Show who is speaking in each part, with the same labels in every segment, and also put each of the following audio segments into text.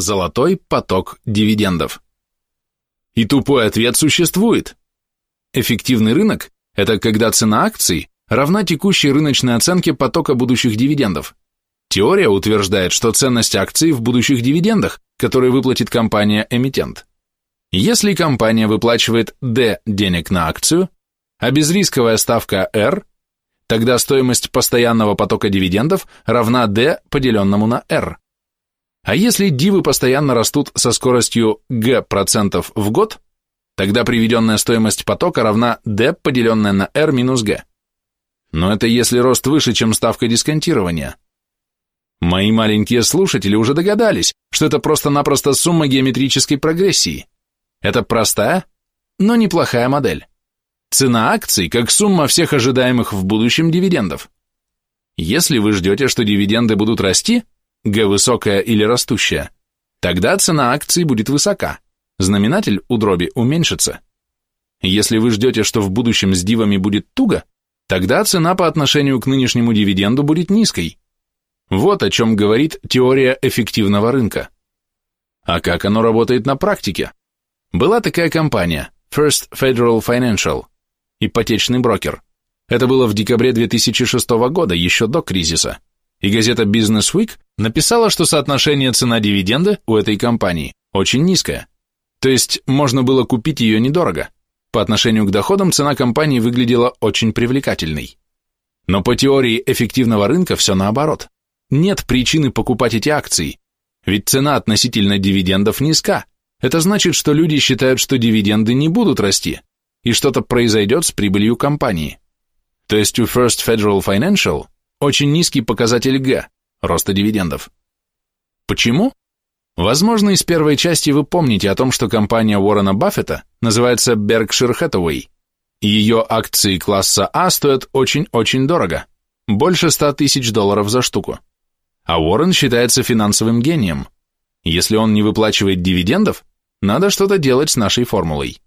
Speaker 1: золотой поток дивидендов. И тупой ответ существует. Эффективный рынок – это когда цена акций равна текущей рыночной оценке потока будущих дивидендов. Теория утверждает, что ценность акций в будущих дивидендах, которые выплатит компания-эмитент. Если компания выплачивает D денег на акцию, а безрисковая ставка R, тогда стоимость постоянного потока дивидендов равна D поделенному на R. А если дивы постоянно растут со скоростью G процентов в год, тогда приведенная стоимость потока равна D поделенная на R минус G. Но это если рост выше, чем ставка дисконтирования. Мои маленькие слушатели уже догадались, что это просто-напросто сумма геометрической прогрессии. Это простая, но неплохая модель. Цена акций как сумма всех ожидаемых в будущем дивидендов. Если вы ждете, что дивиденды будут расти, Г высокая или растущая, тогда цена акций будет высока, знаменатель у дроби уменьшится. Если вы ждете, что в будущем с дивами будет туго, тогда цена по отношению к нынешнему дивиденду будет низкой. Вот о чем говорит теория эффективного рынка. А как оно работает на практике? Была такая компания, First Federal Financial ипотечный брокер. Это было в декабре 2006 года, еще до кризиса. И газета Business Week написала, что соотношение цена-дивиденды у этой компании очень низкое. То есть можно было купить ее недорого. По отношению к доходам цена компании выглядела очень привлекательной. Но по теории эффективного рынка все наоборот. Нет причины покупать эти акции, ведь цена относительно дивидендов низка. Это значит, что люди считают, что дивиденды не будут расти, и что-то произойдет с прибылью компании. То есть у First Federal Financial очень низкий показатель Г, роста дивидендов. Почему? Возможно, из первой части вы помните о том, что компания Уоррена Баффета называется Berkshire Hathaway, и ее акции класса А стоят очень-очень дорого, больше 100 тысяч долларов за штуку. А Уоррен считается финансовым гением. Если он не выплачивает дивидендов, надо что-то делать с нашей формулой.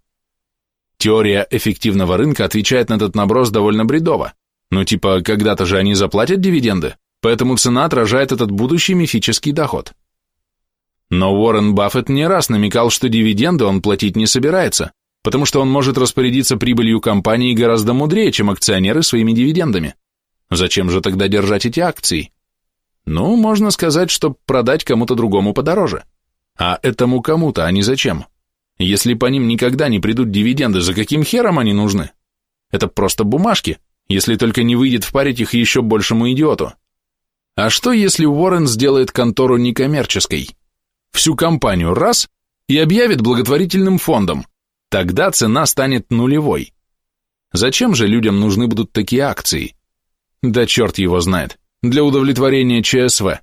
Speaker 1: Теория эффективного рынка отвечает на этот наброс довольно бредово. Ну типа, когда-то же они заплатят дивиденды, поэтому цена отражает этот будущий мифический доход. Но Уоррен Баффет не раз намекал, что дивиденды он платить не собирается, потому что он может распорядиться прибылью компании гораздо мудрее, чем акционеры своими дивидендами. Зачем же тогда держать эти акции? Ну, можно сказать, что продать кому-то другому подороже. А этому кому-то, а не зачем? Если по ним никогда не придут дивиденды, за каким хером они нужны? Это просто бумажки, если только не выйдет впарить их еще большему идиоту. А что, если Уоррен сделает контору некоммерческой? Всю компанию раз и объявит благотворительным фондом. Тогда цена станет нулевой. Зачем же людям нужны будут такие акции? Да черт его знает. Для удовлетворения ЧСВ.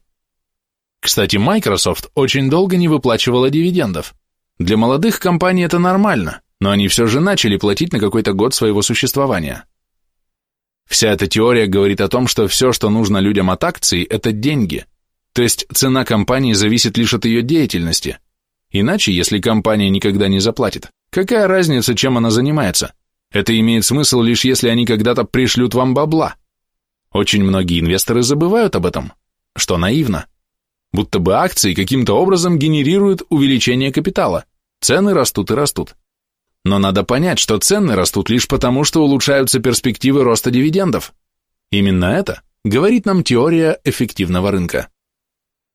Speaker 1: Кстати, Microsoft очень долго не выплачивала дивидендов. Для молодых компаний это нормально, но они все же начали платить на какой-то год своего существования. Вся эта теория говорит о том, что все, что нужно людям от акций, это деньги. То есть цена компании зависит лишь от ее деятельности. Иначе, если компания никогда не заплатит, какая разница, чем она занимается? Это имеет смысл лишь если они когда-то пришлют вам бабла. Очень многие инвесторы забывают об этом, что наивно. Будто бы акции каким-то образом генерируют увеличение капитала. Цены растут и растут. Но надо понять, что цены растут лишь потому, что улучшаются перспективы роста дивидендов. Именно это говорит нам теория эффективного рынка.